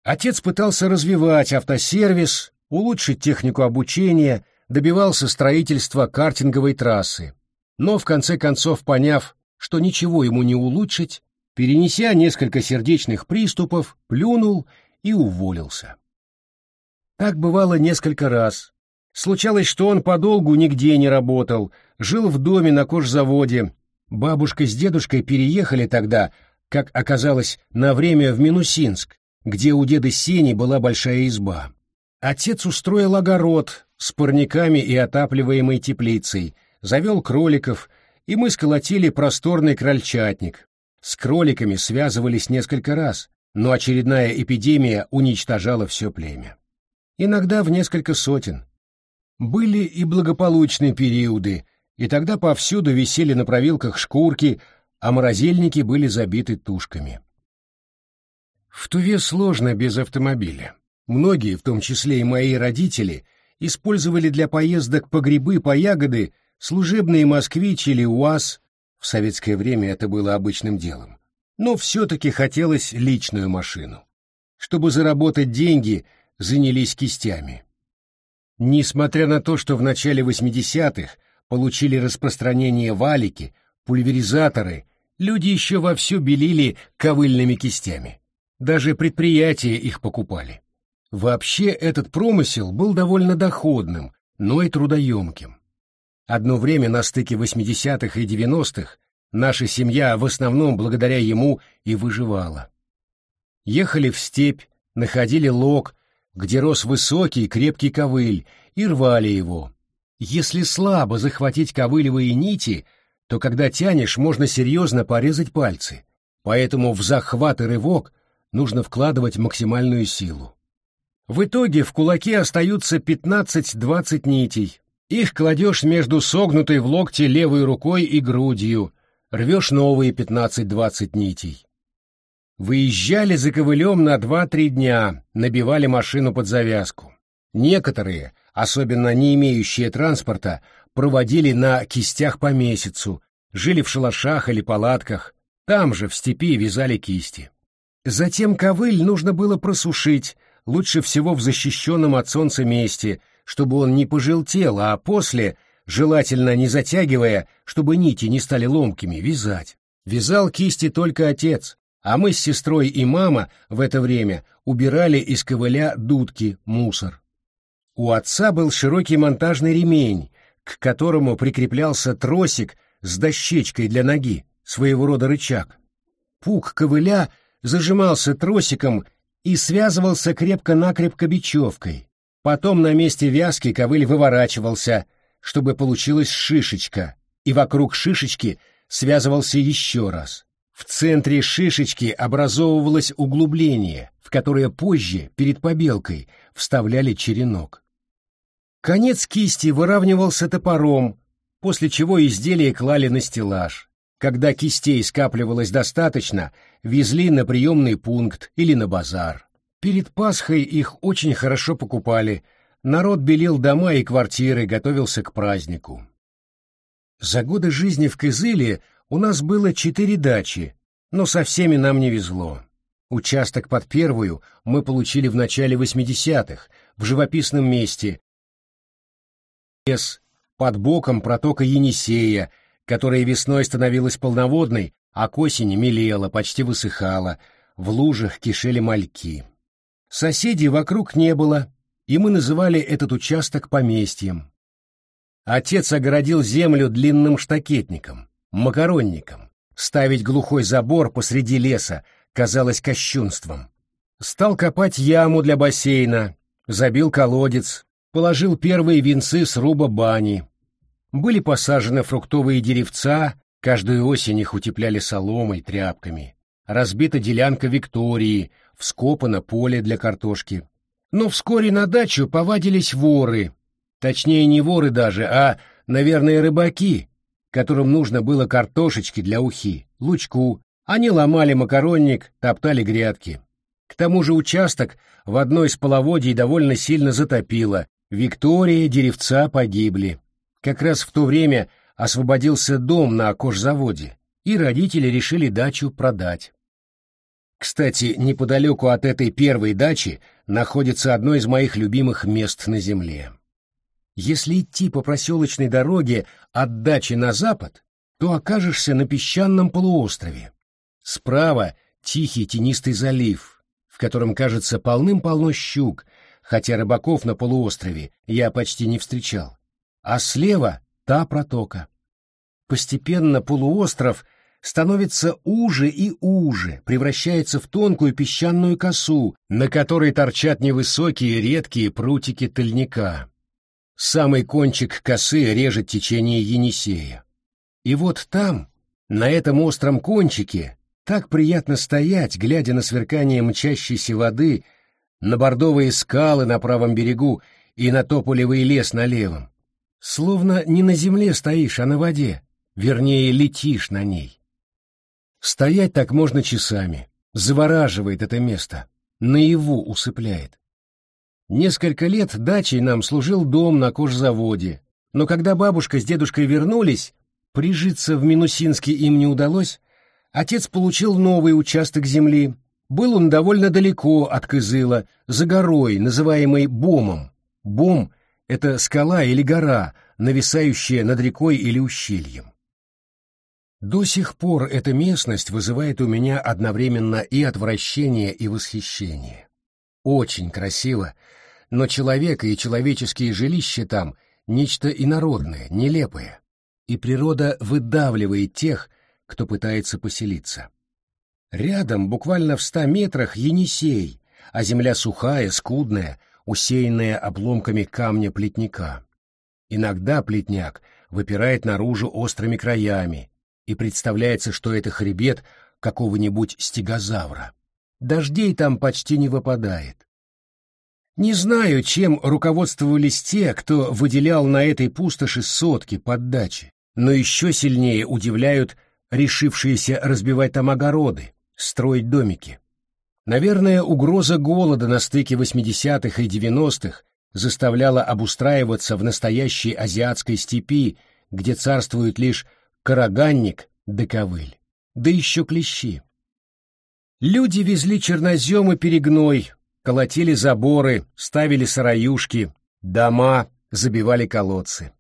Отец пытался развивать автосервис, улучшить технику обучения, добивался строительства картинговой трассы. Но в конце концов, поняв, что ничего ему не улучшить, перенеся несколько сердечных приступов, плюнул и уволился. Так бывало несколько раз. Случалось, что он подолгу нигде не работал, жил в доме на кожзаводе. Бабушка с дедушкой переехали тогда, как оказалось, на время в Минусинск, где у деда Сени была большая изба. Отец устроил огород с парниками и отапливаемой теплицей, завел кроликов, и мы сколотили просторный крольчатник. С кроликами связывались несколько раз, но очередная эпидемия уничтожала все племя. Иногда в несколько сотен. Были и благополучные периоды, и тогда повсюду висели на провилках шкурки, а морозильники были забиты тушками. В Туве сложно без автомобиля. Многие, в том числе и мои родители, использовали для поездок по грибы, по ягоды служебные «Москвич» или УАЗ. В советское время это было обычным делом. Но все-таки хотелось личную машину. Чтобы заработать деньги, занялись кистями. Несмотря на то, что в начале 80-х получили распространение валики, пульверизаторы, люди еще вовсю белили ковыльными кистями. Даже предприятия их покупали. Вообще этот промысел был довольно доходным, но и трудоемким. Одно время на стыке 80-х и 90-х Наша семья в основном благодаря ему и выживала. Ехали в степь, находили лог, где рос высокий крепкий ковыль, и рвали его. Если слабо захватить ковылевые нити, то когда тянешь, можно серьезно порезать пальцы. Поэтому в захват и рывок нужно вкладывать максимальную силу. В итоге в кулаке остаются 15-20 нитей. Их кладешь между согнутой в локте левой рукой и грудью, рвешь новые 15-20 нитей. Выезжали за ковылем на 2-3 дня, набивали машину под завязку. Некоторые, особенно не имеющие транспорта, проводили на кистях по месяцу, жили в шалашах или палатках, там же в степи вязали кисти. Затем ковыль нужно было просушить, лучше всего в защищенном от солнца месте, чтобы он не пожелтел, а после, желательно не затягивая, чтобы нити не стали ломкими, вязать. Вязал кисти только отец, а мы с сестрой и мама в это время убирали из ковыля дудки, мусор. У отца был широкий монтажный ремень, к которому прикреплялся тросик с дощечкой для ноги, своего рода рычаг. Пук ковыля зажимался тросиком и связывался крепко-накрепко бечевкой. Потом на месте вязки ковыль выворачивался, чтобы получилась шишечка, и вокруг шишечки связывался еще раз. В центре шишечки образовывалось углубление, в которое позже, перед побелкой, вставляли черенок. Конец кисти выравнивался топором, после чего изделие клали на стеллаж. Когда кистей скапливалось достаточно, везли на приемный пункт или на базар. Перед Пасхой их очень хорошо покупали, народ белил дома и квартиры, готовился к празднику. За годы жизни в Кызыле у нас было четыре дачи, но со всеми нам не везло. Участок под первую мы получили в начале 80-х, в живописном месте. Лес под боком протока Енисея, которая весной становилась полноводной, а к осени мелела, почти высыхала, в лужах кишели мальки. Соседей вокруг не было, и мы называли этот участок поместьем. Отец огородил землю длинным штакетником, макаронником. Ставить глухой забор посреди леса казалось кощунством. Стал копать яму для бассейна, забил колодец, положил первые венцы сруба бани, были посажены фруктовые деревца, каждую осень их утепляли соломой, тряпками. Разбита делянка Виктории, вскопано поле для картошки. Но вскоре на дачу повадились воры. Точнее, не воры даже, а, наверное, рыбаки, которым нужно было картошечки для ухи, лучку. Они ломали макаронник, топтали грядки. К тому же участок в одной из половодий довольно сильно затопило. Виктория, деревца погибли. Как раз в то время освободился дом на кожзаводе, и родители решили дачу продать. Кстати, неподалеку от этой первой дачи находится одно из моих любимых мест на земле. Если идти по проселочной дороге от дачи на запад, то окажешься на песчаном полуострове. Справа тихий тенистый залив, в котором, кажется, полным-полно щук, хотя рыбаков на полуострове я почти не встречал а слева та протока. Постепенно полуостров становится уже и уже, превращается в тонкую песчаную косу, на которой торчат невысокие редкие прутики тыльника. Самый кончик косы режет течение Енисея. И вот там, на этом остром кончике, так приятно стоять, глядя на сверкание мчащейся воды, на бордовые скалы на правом берегу и на тополевый лес на левом. Словно не на земле стоишь, а на воде, вернее, летишь на ней. Стоять так можно часами, завораживает это место, наяву усыпляет. Несколько лет дачей нам служил дом на кожзаводе, но когда бабушка с дедушкой вернулись, прижиться в Минусинске им не удалось, отец получил новый участок земли. Был он довольно далеко от Кызыла, за горой, называемой Бомом. Бом это скала или гора, нависающая над рекой или ущельем. До сих пор эта местность вызывает у меня одновременно и отвращение, и восхищение. Очень красиво, но человек и человеческие жилища там — нечто инородное, нелепое. И природа выдавливает тех, кто пытается поселиться. Рядом, буквально в ста метрах, Енисей, а земля сухая, скудная, усеянная обломками камня плетника. Иногда плетняк выпирает наружу острыми краями, и представляется, что это хребет какого-нибудь стегозавра. Дождей там почти не выпадает. Не знаю, чем руководствовались те, кто выделял на этой пустоши сотки под дачи, но еще сильнее удивляют решившиеся разбивать там огороды, строить домики. Наверное, угроза голода на стыке 80-х и 90-х заставляла обустраиваться в настоящей азиатской степи, где царствует лишь караганник да ковыль, да еще клещи. Люди везли чернозем и перегной, колотили заборы, ставили сараюшки, дома, забивали колодцы.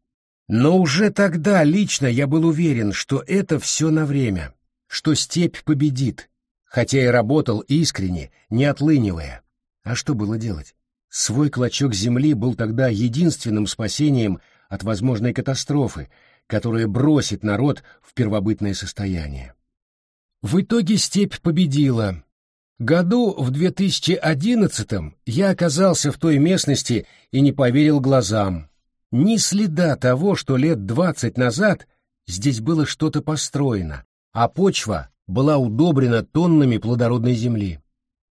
Но уже тогда лично я был уверен, что это все на время, что степь победит, хотя и работал искренне, не отлынивая. А что было делать? Свой клочок земли был тогда единственным спасением от возможной катастрофы, которая бросит народ в первобытное состояние. В итоге степь победила. Году в 2011 я оказался в той местности и не поверил глазам. Ни следа того, что лет двадцать назад здесь было что-то построено, а почва была удобрена тоннами плодородной земли.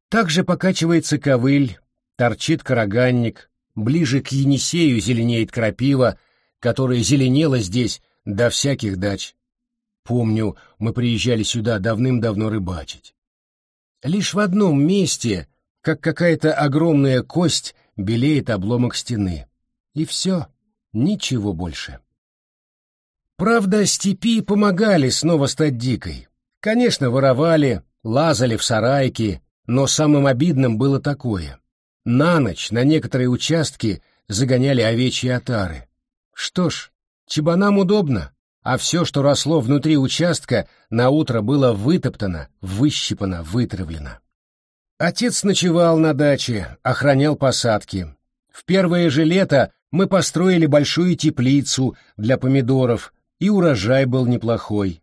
Также покачивается ковыль, торчит караганник, ближе к Енисею зеленеет крапива, которая зеленела здесь до всяких дач. Помню, мы приезжали сюда давным-давно рыбачить. Лишь в одном месте, как какая-то огромная кость, белеет обломок стены. И все, ничего больше. Правда, степи помогали снова стать дикой. Конечно, воровали, лазали в сарайки, но самым обидным было такое. На ночь на некоторые участки загоняли овечьи отары. Что ж, чебанам удобно, а все, что росло внутри участка, на утро было вытоптано, выщипано, вытравлено. Отец ночевал на даче, охранял посадки. В первое же лето мы построили большую теплицу для помидоров, и урожай был неплохой.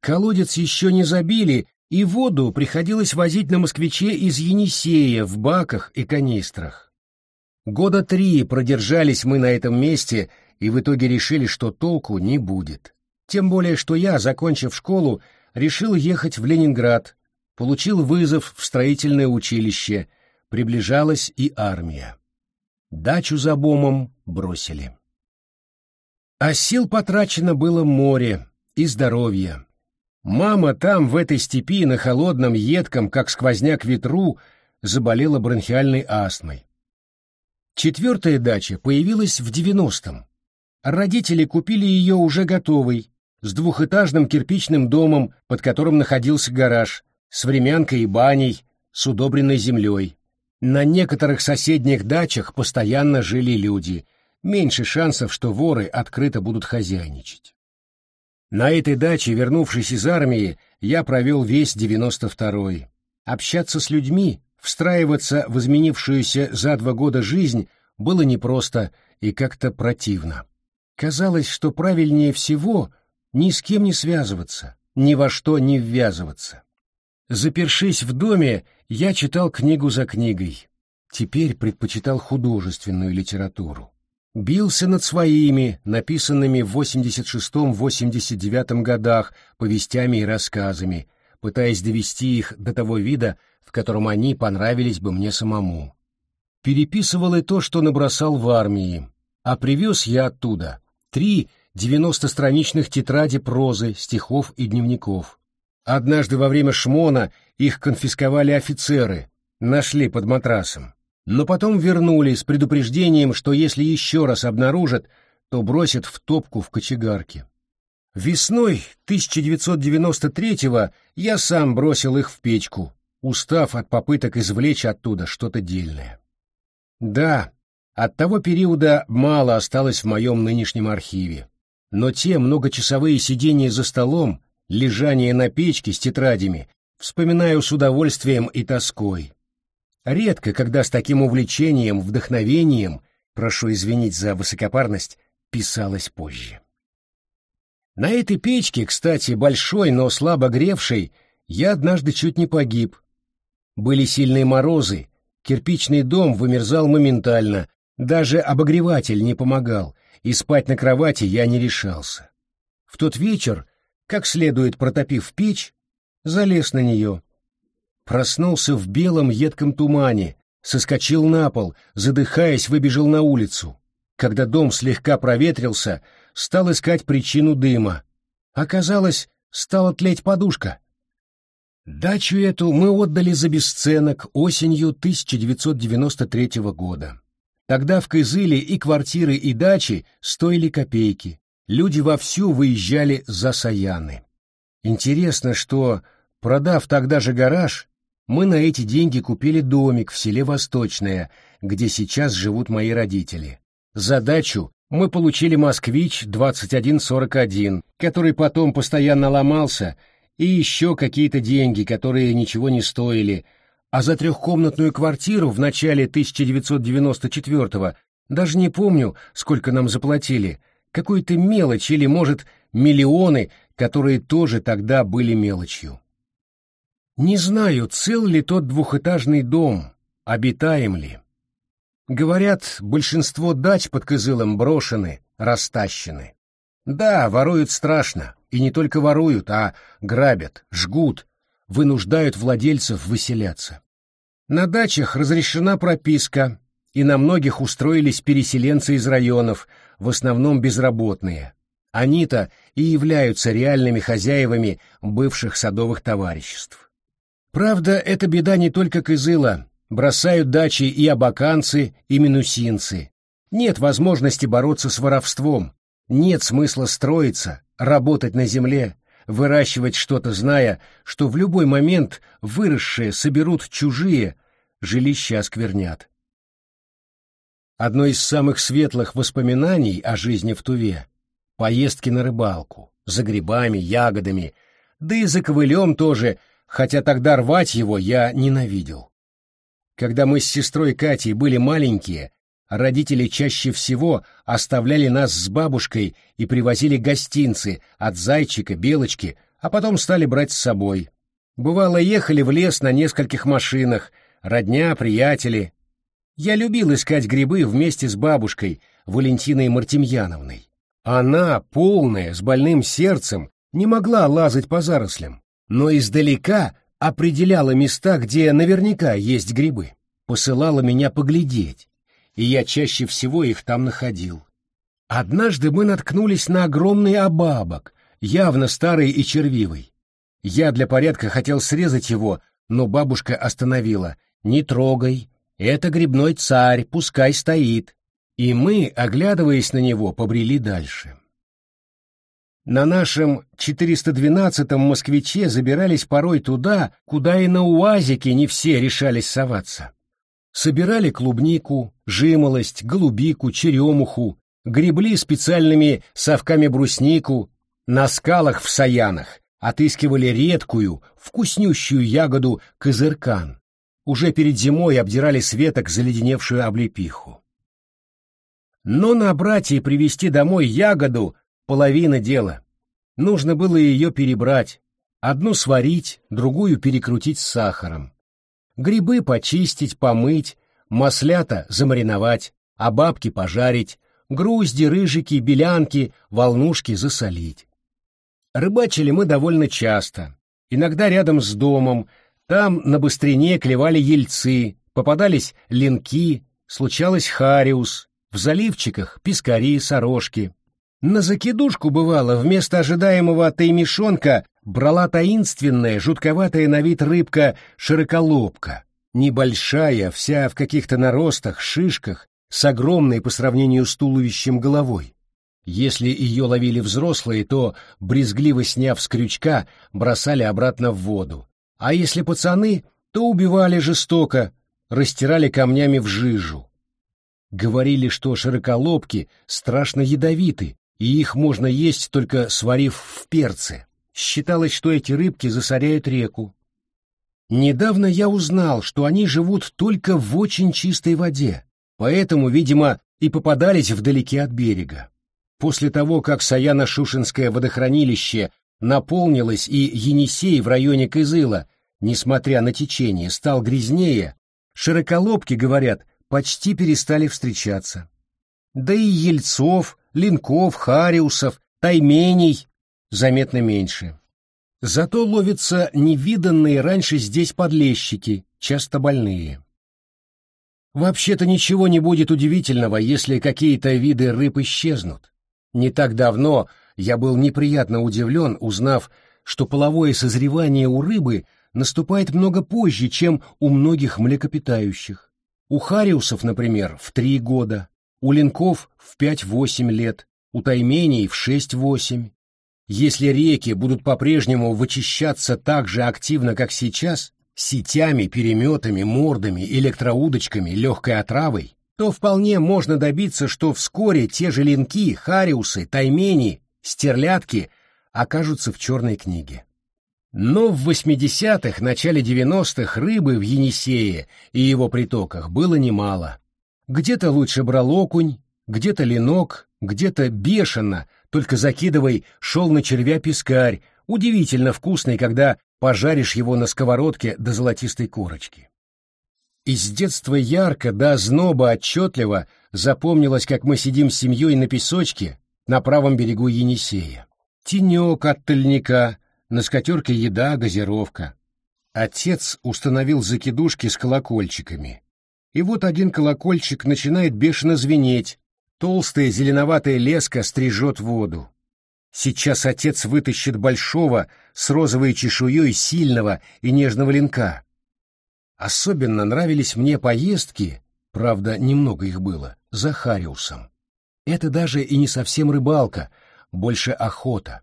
Колодец еще не забили, и воду приходилось возить на москвиче из Енисея в баках и канистрах. Года три продержались мы на этом месте и в итоге решили, что толку не будет. Тем более, что я, закончив школу, решил ехать в Ленинград, получил вызов в строительное училище, приближалась и армия. Дачу за бомом бросили. А сил потрачено было море и здоровье, Мама там, в этой степи, на холодном, едком, как сквозняк ветру, заболела бронхиальной астмой. Четвертая дача появилась в девяностом. Родители купили ее уже готовой, с двухэтажным кирпичным домом, под которым находился гараж, с времянкой и баней, с удобренной землей. На некоторых соседних дачах постоянно жили люди, меньше шансов, что воры открыто будут хозяйничать. На этой даче, вернувшись из армии, я провел весь девяносто второй. Общаться с людьми, встраиваться в изменившуюся за два года жизнь было непросто и как-то противно. Казалось, что правильнее всего ни с кем не связываться, ни во что не ввязываться. Запершись в доме, я читал книгу за книгой. Теперь предпочитал художественную литературу бился над своими, написанными в 86-89 годах, повестями и рассказами, пытаясь довести их до того вида, в котором они понравились бы мне самому. Переписывал и то, что набросал в армии, а привез я оттуда три 90-страничных тетради прозы, стихов и дневников. Однажды во время шмона их конфисковали офицеры, нашли под матрасом но потом вернули с предупреждением, что если еще раз обнаружат, то бросят в топку в кочегарке. Весной 1993-го я сам бросил их в печку, устав от попыток извлечь оттуда что-то дельное. Да, от того периода мало осталось в моем нынешнем архиве, но те многочасовые сидения за столом, лежание на печке с тетрадями, вспоминаю с удовольствием и тоской. Редко, когда с таким увлечением, вдохновением, прошу извинить за высокопарность, писалось позже. На этой печке, кстати, большой, но слабо гревшей, я однажды чуть не погиб. Были сильные морозы, кирпичный дом вымерзал моментально, даже обогреватель не помогал, и спать на кровати я не решался. В тот вечер, как следует протопив печь, залез на нее. Проснулся в белом едком тумане, соскочил на пол, задыхаясь, выбежал на улицу. Когда дом слегка проветрился, стал искать причину дыма. Оказалось, стала тлеть подушка. Дачу эту мы отдали за бесценок осенью 1993 года. Тогда в Кызыле и квартиры, и дачи стоили копейки. Люди вовсю выезжали за Саяны. Интересно, что, продав тогда же гараж, мы на эти деньги купили домик в селе Восточное, где сейчас живут мои родители. За дачу мы получили «Москвич-2141», который потом постоянно ломался, и еще какие-то деньги, которые ничего не стоили, а за трехкомнатную квартиру в начале 1994-го даже не помню, сколько нам заплатили, какую-то мелочь или, может, миллионы, которые тоже тогда были мелочью. Не знаю, цел ли тот двухэтажный дом, обитаем ли. Говорят, большинство дач под Кызылом брошены, растащены. Да, воруют страшно, и не только воруют, а грабят, жгут, вынуждают владельцев выселяться. На дачах разрешена прописка, и на многих устроились переселенцы из районов, в основном безработные. Они-то и являются реальными хозяевами бывших садовых товариществ. Правда, это беда не только Кызыла, бросают дачи и абаканцы, и минусинцы. Нет возможности бороться с воровством, нет смысла строиться, работать на земле, выращивать что-то, зная, что в любой момент выросшие соберут чужие, жилища осквернят. Одно из самых светлых воспоминаний о жизни в Туве — поездки на рыбалку, за грибами, ягодами, да и за ковылем тоже, хотя тогда рвать его я ненавидел. Когда мы с сестрой Катей были маленькие, Родители чаще всего оставляли нас с бабушкой и привозили гостинцы от зайчика, белочки, а потом стали брать с собой. Бывало, ехали в лес на нескольких машинах, родня, приятели. Я любил искать грибы вместе с бабушкой, Валентиной Мартемьяновной. Она, полная, с больным сердцем, не могла лазать по зарослям, но издалека определяла места, где наверняка есть грибы. Посылала меня поглядеть, и я чаще всего их там находил. Однажды мы наткнулись на огромный обабок, явно старый и червивый. Я для порядка хотел срезать его, но бабушка остановила. «Не трогай, это грибной царь, пускай стоит». И мы, оглядываясь на него, побрели дальше. На нашем 412-м москвиче забирались порой туда, куда и на УАЗике не все решались соваться. Собирали клубнику, жимолость, голубику, черемуху, гребли специальными совками бруснику, на скалах в саянах отыскивали редкую, вкуснющую ягоду козыркан. Уже перед зимой обдирали с веток заледеневшую облепиху. Но набрать и привезти домой ягоду — половина дела. Нужно было ее перебрать, одну сварить, другую перекрутить с сахаром грибы почистить, помыть, маслята замариновать, а бабки пожарить, грузди, рыжики, белянки, волнушки засолить. Рыбачили мы довольно часто, иногда рядом с домом, там на быстрине клевали ельцы, попадались ленки, случалось хариус, в заливчиках пескари, сорожки. На закидушку бывало вместо ожидаемого таймишонка брала таинственная, жутковатая на вид рыбка широколобка, небольшая, вся в каких-то наростах, шишках, с огромной по сравнению с туловищем головой. Если ее ловили взрослые, то, брезгливо сняв с крючка, бросали обратно в воду. А если пацаны, то убивали жестоко, растирали камнями в жижу. Говорили, что широколобки страшно ядовиты, и их можно есть только сварив в перце. Считалось, что эти рыбки засоряют реку. Недавно я узнал, что они живут только в очень чистой воде, поэтому, видимо, и попадались вдалеке от берега. После того, как Саяно-Шушенское водохранилище наполнилось и Енисей в районе Кызыла, несмотря на течение, стал грязнее, широколобки, говорят, почти перестали встречаться. Да и ельцов, линков, хариусов, тайменей заметно меньше. Зато ловятся невиданные раньше здесь подлещики, часто больные. Вообще-то ничего не будет удивительного, если какие-то виды рыб исчезнут. Не так давно я был неприятно удивлен, узнав, что половое созревание у рыбы наступает много позже, чем у многих млекопитающих. У хариусов, например, в три года, у линков в пять-восемь лет, у тайменей в шесть-восемь. Если реки будут по-прежнему вычищаться так же активно, как сейчас, сетями, переметами, мордами, электроудочками, легкой отравой, то вполне можно добиться, что вскоре те же линки, хариусы, таймени, стерлядки окажутся в черной книге. Но в 80-х, начале 90-х рыбы в Енисее и его притоках было немало. Где-то лучше брал окунь, где-то ленок, где-то бешено, только закидывай, шел на червя пескарь, удивительно вкусный, когда пожаришь его на сковородке до золотистой корочки. Из детства ярко до зноба отчетливо запомнилось, как мы сидим с семьей на песочке на правом берегу Енисея. Тенек от тыльника, на скатерке еда, газировка. Отец установил закидушки с колокольчиками. И вот один колокольчик начинает бешено звенеть, толстая зеленоватая леска стрижет воду. Сейчас отец вытащит большого с розовой чешуей сильного и нежного линка. Особенно нравились мне поездки, правда, немного их было, за Хариусом. Это даже и не совсем рыбалка, больше охота.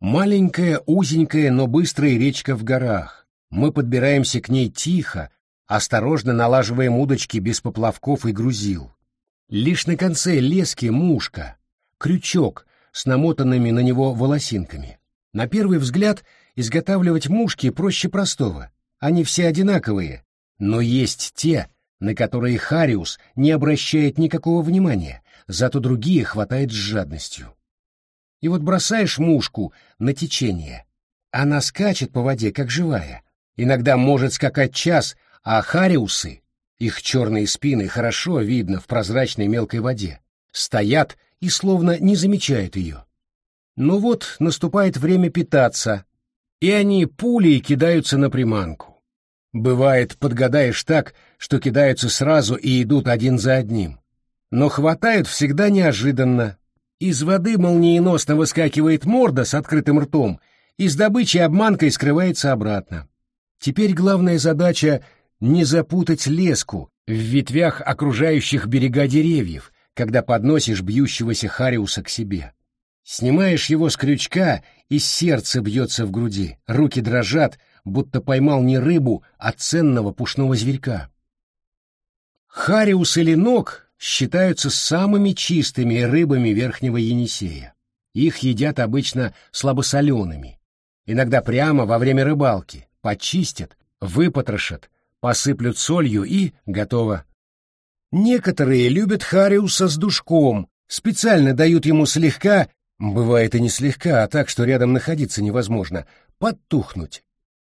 Маленькая, узенькая, но быстрая речка в горах. Мы подбираемся к ней тихо, осторожно налаживаем удочки без поплавков и грузил. Лишь на конце лески мушка, крючок с намотанными на него волосинками. На первый взгляд изготавливать мушки проще простого. Они все одинаковые, но есть те, на которые Хариус не обращает никакого внимания, зато другие хватает с жадностью. И вот бросаешь мушку на течение. Она скачет по воде, как живая. Иногда может скакать час, а хариусы, их черные спины хорошо видно в прозрачной мелкой воде, стоят и словно не замечают ее. Но вот наступает время питаться, и они пулей кидаются на приманку. Бывает, подгадаешь так, что кидаются сразу и идут один за одним. Но хватают всегда неожиданно. Из воды молниеносно выскакивает морда с открытым ртом, и с добычей обманкой скрывается обратно. Теперь главная задача — не запутать леску в ветвях окружающих берега деревьев, когда подносишь бьющегося Хариуса к себе. Снимаешь его с крючка, и сердце бьется в груди, руки дрожат, будто поймал не рыбу, а ценного пушного зверька. Хариус или ног считаются самыми чистыми рыбами Верхнего Енисея. Их едят обычно слабосолеными, иногда прямо во время рыбалки, почистят, выпотрошат, посыплют солью и готово. Некоторые любят хариуса с душком, специально дают ему слегка, бывает и не слегка, а так, что рядом находиться невозможно, подтухнуть.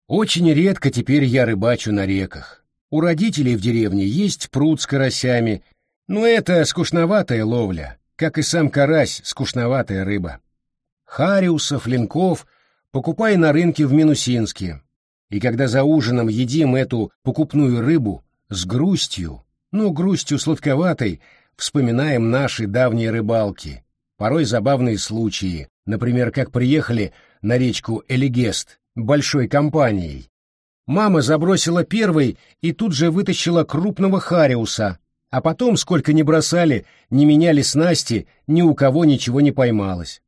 Очень редко теперь я рыбачу на реках. У родителей в деревне есть пруд с карасями, но это скучноватая ловля, как и сам карась скучноватая рыба. Хариусов, линков покупай на рынке в Минусинске. И когда за ужином едим эту покупную рыбу с грустью, ну, грустью сладковатой, вспоминаем наши давние рыбалки, порой забавные случаи, например, как приехали на речку Элигест большой компанией. Мама забросила первый и тут же вытащила крупного хариуса, а потом, сколько ни бросали, не меняли снасти, ни у кого ничего не поймалось.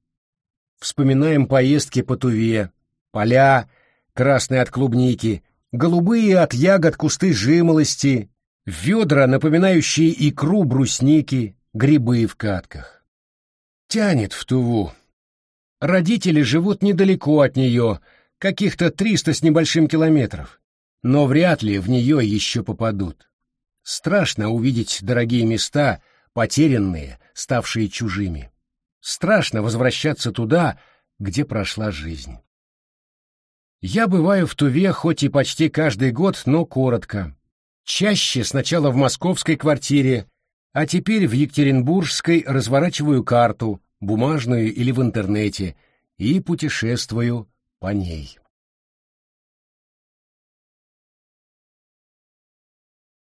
Вспоминаем поездки по Туве, поля, красные от клубники, голубые от ягод кусты жимолости, ведра, напоминающие икру брусники, грибы в катках. Тянет в Туву. Родители живут недалеко от нее, каких-то триста с небольшим километров, но вряд ли в нее еще попадут. Страшно увидеть дорогие места, потерянные, ставшие чужими. Страшно возвращаться туда, где прошла жизнь. Я бываю в Туве хоть и почти каждый год, но коротко. Чаще сначала в московской квартире, а теперь в Екатеринбургской разворачиваю карту, бумажную или в интернете, и путешествую по ней.